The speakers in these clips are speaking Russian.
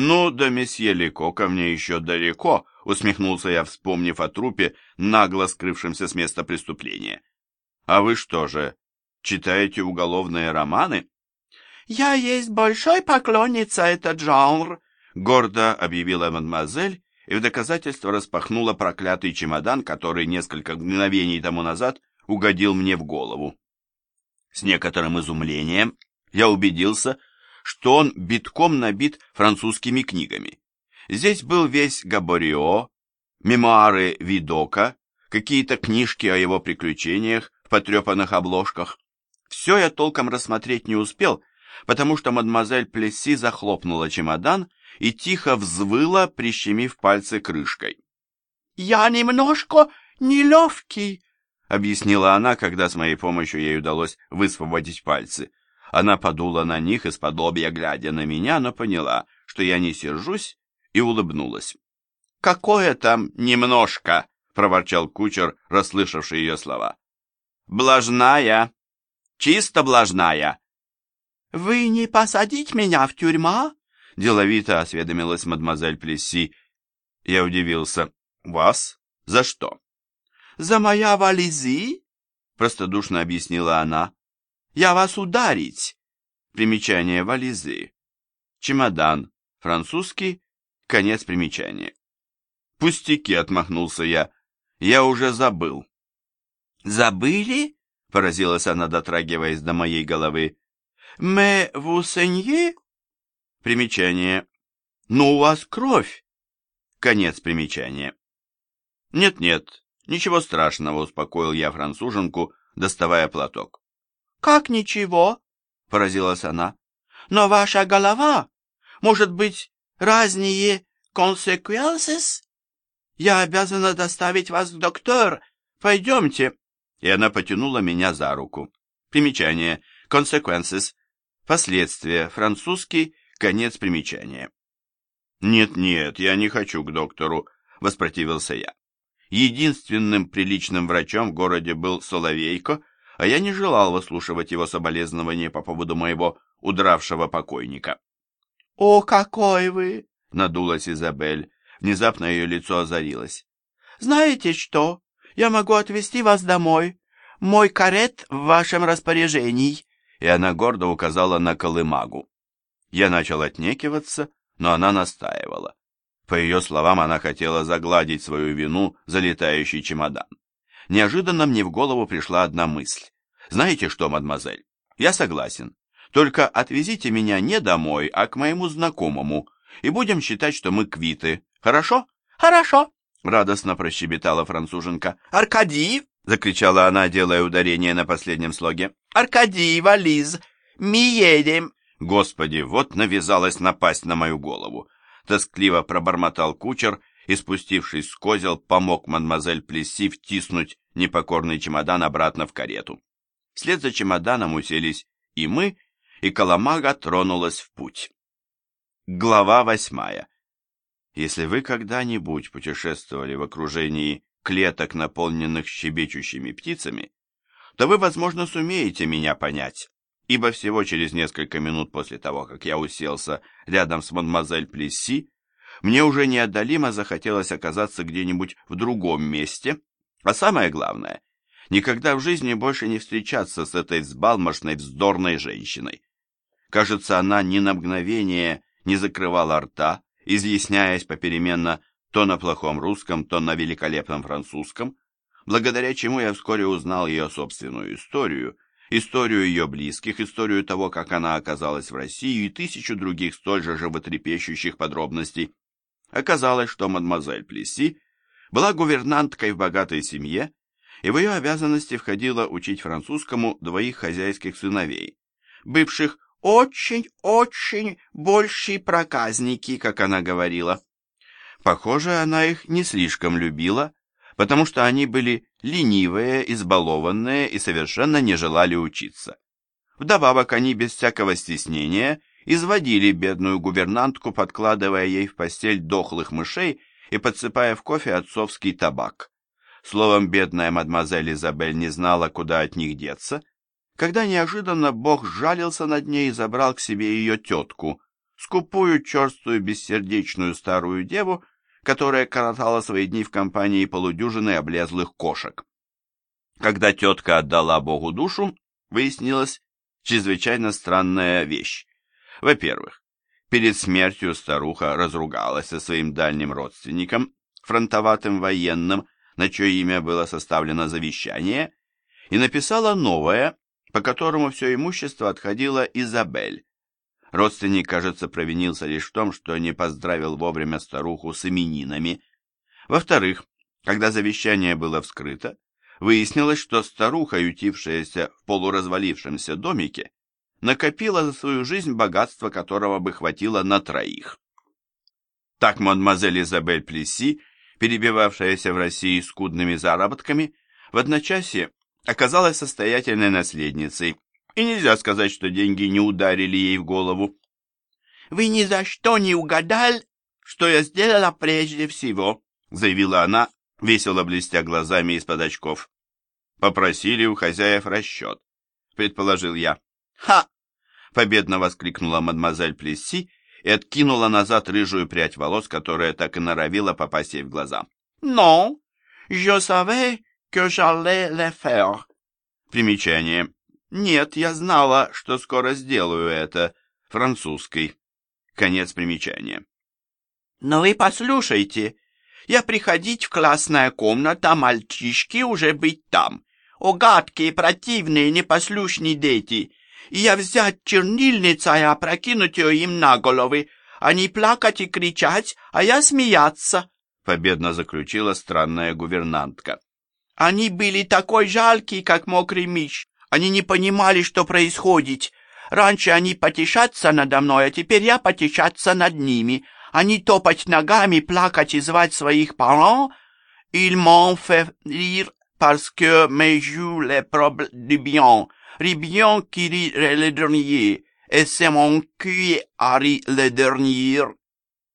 «Ну, до месье Лико ко мне еще далеко», — усмехнулся я, вспомнив о трупе, нагло скрывшемся с места преступления. «А вы что же, читаете уголовные романы?» «Я есть большой поклонница этот жанр», — гордо объявила мадемуазель и в доказательство распахнула проклятый чемодан, который несколько мгновений тому назад угодил мне в голову. С некоторым изумлением я убедился, что он битком набит французскими книгами. Здесь был весь Габорио, мемуары Видока, какие-то книжки о его приключениях в потрепанных обложках. Все я толком рассмотреть не успел, потому что мадемуазель Плесси захлопнула чемодан и тихо взвыла, прищемив пальцы крышкой. «Я немножко неловкий», — объяснила она, когда с моей помощью ей удалось высвободить пальцы. Она подула на них из-под лобья, глядя на меня, но поняла, что я не сержусь, и улыбнулась. «Какое там немножко?» — проворчал кучер, расслышавший ее слова. «Блажная! Чисто блажная!» «Вы не посадить меня в тюрьма?» — деловито осведомилась мадемуазель Плесси. Я удивился. «Вас? За что?» «За моя вализи?» — простодушно объяснила она. Я вас ударить. Примечание вализы. Чемодан. Французский. Конец примечания. Пустяки, отмахнулся я. Я уже забыл. Забыли? Поразилась она, дотрагиваясь до моей головы. «Mais vous saignez?» Примечание. «Ну, у вас кровь!» Конец примечания. «Нет-нет, ничего страшного», — успокоил я француженку, доставая платок. «Как ничего?» — поразилась она. «Но ваша голова, может быть, разные consequences? Я обязана доставить вас к доктор. Пойдемте». И она потянула меня за руку. Примечание. Consequences. Последствия. Французский. Конец примечания. «Нет-нет, я не хочу к доктору», — воспротивился я. Единственным приличным врачом в городе был Соловейко, а я не желал выслушивать его соболезнования по поводу моего удравшего покойника. «О, какой вы!» — надулась Изабель. Внезапно ее лицо озарилось. «Знаете что? Я могу отвезти вас домой. Мой карет в вашем распоряжении». И она гордо указала на колымагу. Я начал отнекиваться, но она настаивала. По ее словам, она хотела загладить свою вину за летающий чемодан. Неожиданно мне в голову пришла одна мысль. «Знаете что, мадемуазель, я согласен. Только отвезите меня не домой, а к моему знакомому, и будем считать, что мы квиты. Хорошо?» «Хорошо», — радостно прощебетала француженка. «Аркадий!» — закричала она, делая ударение на последнем слоге. «Аркадий, вализ, мы едем!» Господи, вот навязалась напасть на мою голову. Тоскливо пробормотал кучер и, спустившись с козел, помог мадемуазель Плесси втиснуть непокорный чемодан обратно в карету. Вслед за чемоданом уселись и мы, и Коломага тронулась в путь. Глава восьмая. Если вы когда-нибудь путешествовали в окружении клеток, наполненных щебечущими птицами, то вы, возможно, сумеете меня понять, ибо всего через несколько минут после того, как я уселся рядом с мадемуазель Плесси, мне уже неотдалимо захотелось оказаться где-нибудь в другом месте, а самое главное, никогда в жизни больше не встречаться с этой взбалмошной, вздорной женщиной. Кажется, она ни на мгновение не закрывала рта, изъясняясь попеременно то на плохом русском, то на великолепном французском, благодаря чему я вскоре узнал ее собственную историю, историю ее близких, историю того, как она оказалась в России и тысячу других столь же животрепещущих подробностей, Оказалось, что мадемуазель Плесси была гувернанткой в богатой семье, и в ее обязанности входило учить французскому двоих хозяйских сыновей, бывших очень-очень большие проказники, как она говорила. Похоже, она их не слишком любила, потому что они были ленивые, избалованные и совершенно не желали учиться. Вдобавок они без всякого стеснения изводили бедную гувернантку, подкладывая ей в постель дохлых мышей и подсыпая в кофе отцовский табак. Словом, бедная мадемуазель Изабель не знала, куда от них деться, когда неожиданно Бог сжалился над ней и забрал к себе ее тетку, скупую, черствую, бессердечную старую деву, которая коротала свои дни в компании полудюжины облезлых кошек. Когда тетка отдала Богу душу, выяснилась чрезвычайно странная вещь. Во-первых, перед смертью старуха разругалась со своим дальним родственником, фронтоватым военным, на чье имя было составлено завещание, и написала новое, по которому все имущество отходило Изабель. Родственник, кажется, провинился лишь в том, что не поздравил вовремя старуху с именинами. Во-вторых, когда завещание было вскрыто, выяснилось, что старуха, ютившаяся в полуразвалившемся домике, накопила за свою жизнь богатство, которого бы хватило на троих. Так мадемуазель Изабель Плесси, перебивавшаяся в России скудными заработками, в одночасье оказалась состоятельной наследницей, и нельзя сказать, что деньги не ударили ей в голову. «Вы ни за что не угадали, что я сделала прежде всего», заявила она, весело блестя глазами из-под очков. «Попросили у хозяев расчет», — предположил я. «Ха!» — победно воскликнула мадемуазель Плесси и откинула назад рыжую прядь волос, которая так и норовила попасть ей в глаза. «Non, je savais que j'allais le faire». Примечание. «Нет, я знала, что скоро сделаю это». Французский. Конец примечания. «Но вы послушайте, я приходить в классная комната, мальчишки уже быть там. О, гадкие, противные, непослушные дети. Я взять чернильница и опрокинуть ее им на головы. Они плакать и кричать, а я смеяться», — победно заключила странная гувернантка. «Они были такой жалкие, как мокрый миш. Они не понимали, что происходит. Раньше они потешатся надо мной, а теперь я потешаться над ними. Они топать ногами, плакать и звать своих parents. Ils m'ont fait rire parce que mes joues les problèmes. Ribion qui rit le dernier. Et c'est mon.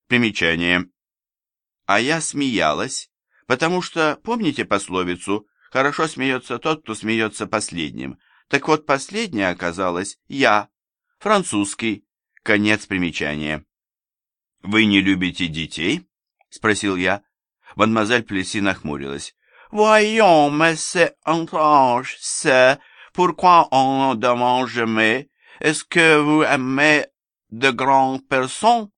Примечание. А я смеялась, потому что, помните пословицу «Хорошо смеется тот, кто смеется последним». Так вот, последняя оказалась я, французский. Конец примечания. «Вы не любите детей?» — спросил я. Мадемуазель Плеси нахмурилась. «Voyons, mais c'est étrange, c'est... Pourquoi on demande jamais? Est-ce que vous aimez de grandes personnes?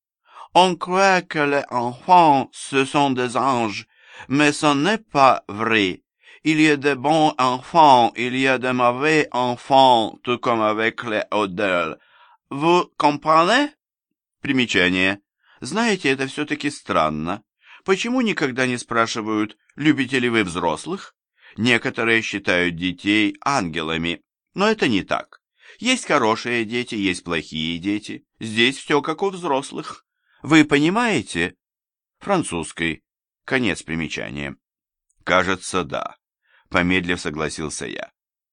On croit que les enfants, ce sont des anges, mais ce n'est pas vrai. Il y a de bons enfants, il y a de mauvais enfants, tout comme avec les odeurs. Vous comprenez? Примечание. Знаете, это все-таки странно. Почему никогда не спрашивают, любите ли вы взрослых? Некоторые считают детей ангелами, но это не так. Есть хорошие дети, есть плохие дети. Здесь все как у взрослых. Вы понимаете? Французский. Конец примечания. Кажется, да. Помедлив согласился я.